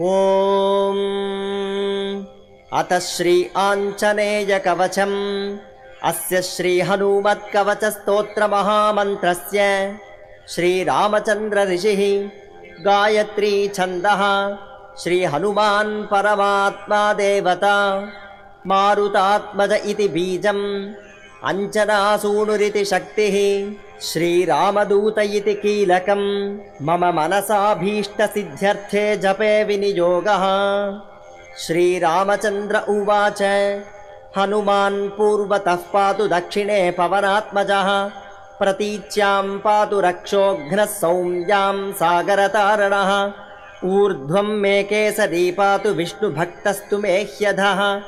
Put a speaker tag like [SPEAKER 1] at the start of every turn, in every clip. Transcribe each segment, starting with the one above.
[SPEAKER 1] ॐ। अथ श्री आञ्जनेयकवचम् अस्य श्रीहनुमत्कवचस्तोत्रमहामन्त्रस्य श्रीरामचन्द्रऋषिः गायत्री छन्दः श्रीहनुमान् परमात्मा देवता मारुतात्मज इति बीजम् अञ्जनासूनुरिति शक्तिः श्रीरामदूत इति कीलकम्। मम मनसाभीष्टसिद्ध्यर्थे जपे विनियोगः। श्रीरामचन्द्र उवाच हनुमान् पूर्वतः पातु दक्षिणे पवनात्मजः। प्रतीच्यां पातु रक्षोघ्नः सौम्यां सागरतारणः। ऊर्ध्वं मे केसरी पातु विष्णुभक्तस्तु मे ह्यधः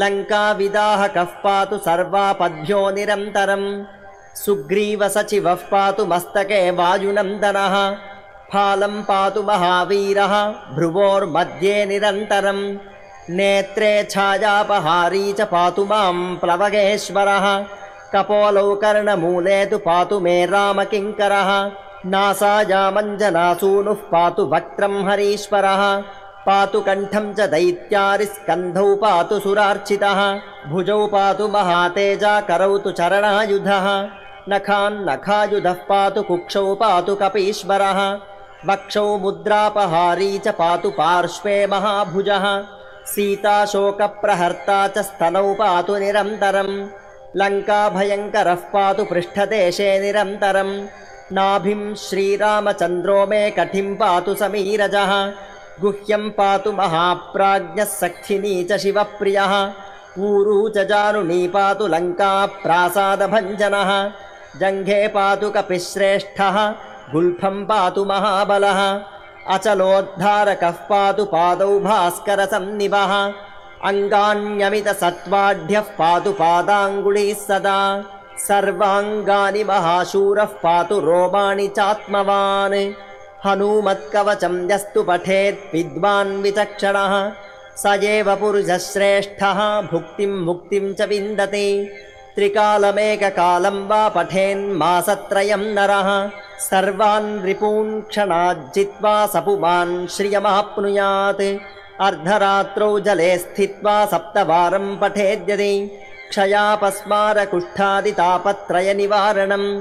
[SPEAKER 1] लङ्काविदाहकः पातु सर्वापद्भ्यो निरन्तरम् सुग्रीवसचिवः पातु मस्तके वायुनन्दनः। फालं पातु महावीरः भ्रुवोर्मध्ये निरन्तरम् नेत्रे छायापहारी च पातु मां प्लवगेश्वरः। कपोलौ कर्णमूले तु पातु मे रामकिङ्करः। नासायामञ्जनासूनुः पातु वक्त्रं हरीश्वरः पातु कण्ठं च दैत्यारिस्कन्धौ पातु सुरार्चितः भुजौ पातु महातेजा करौ तु चरणायुधः नखान्नखायुधः पातु कुक्षौ पातु कपीश्वरः वक्षौ मुद्रापहारी च पातु पार्श्वे महाभुजः सीताशोकप्रहर्ता च स्तनौ पातु निरन्तरम् लङ्काभयङ्करः पातु पृष्ठदेशे निरन्तरम् नाभिं श्रीरामचन्द्रो मे कठिं पातु समीरजः गुह्यं पातु महाप्राज्ञः सखिनी च शिवप्रियः ऊरू च जानुनी पातु लङ्काप्रासादभञ्जनः जङ्घे पातु कपिश्रेष्ठः गुल्फं पातु महाबलः अचलोद्धारकः पातु पादौ भास्करसन्निवः अङ्गान्यमितसत्त्वाढ्यः पातु पादाङ्गुलीः सदा सर्वाङ्गानि महाशूरः पातु रोमाणि चात्मवान् हनूमत्कवचं यस्तु पठेत् विद्वान् विचक्षणः। स एव पुरुषश्रेष्ठः। भुक्तिं मुक्तिं च विन्दति। त्रिकालमेककालं वा पठेन्मासत्रयं नरः। सर्वान् रिपून् क्षणाज्जित्वा सपुमान् श्रियमाप्नुयात् अर्धरात्रौ जले स्थित्वा सप्तवारं पठेद्यदि क्षयापस्मारकुष्ठादितापत्रयनिवारणम्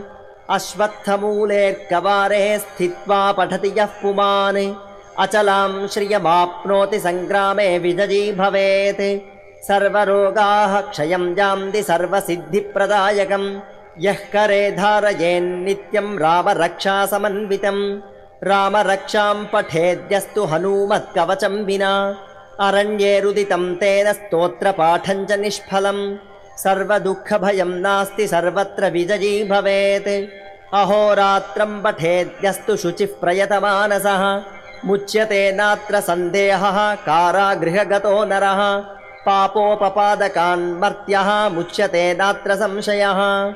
[SPEAKER 1] अश्वत्थमूलेऽर्कवारे स्थित्वा पठति यः पुमान्। अचलां श्रियमाप्नोति सङ्ग्रामे विजयी भवेत्। सर्वरोगाः क्षयं यान्ति सर्वसिद्धिप्रदायकम्। यः करे धारयेन्नित्यं रामरक्षासमन्वितं रामरक्षां पठेद्यस्तु हनूमत्कवचं विना। अरण्येरुदितं तेन स्तोत्रपाठं च निष्फलम् सर्वदुःखभयं नास्ति सर्वत्र विजयी भवेत्। अहोरात्रं पठेद्यस्तु शुचिः प्रयतमानसः। मुच्यते नात्र सन्देहः कारागृहगतो नरः। पापोपपादकान् मर्त्यः मुच्यते नात्र संशयः।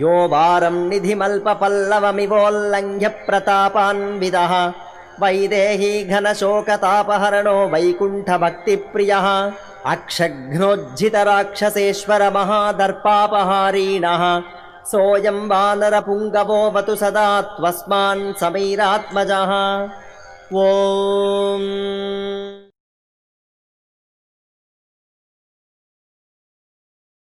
[SPEAKER 1] यो वारं निधिमल्पपल्लवमिवोल्लङ्घ्य प्रतापान्विदः वैदेही घनशोकतापहरणो वैकुण्ठभक्तिप्रियः अक्षघ्नोज्झितराक्षसेश्वरमहादर्पापहारीणः। सोऽयं वानरपुङ्गवोऽवतु सदा त्वस्मान् समीरात्मजः। ॐ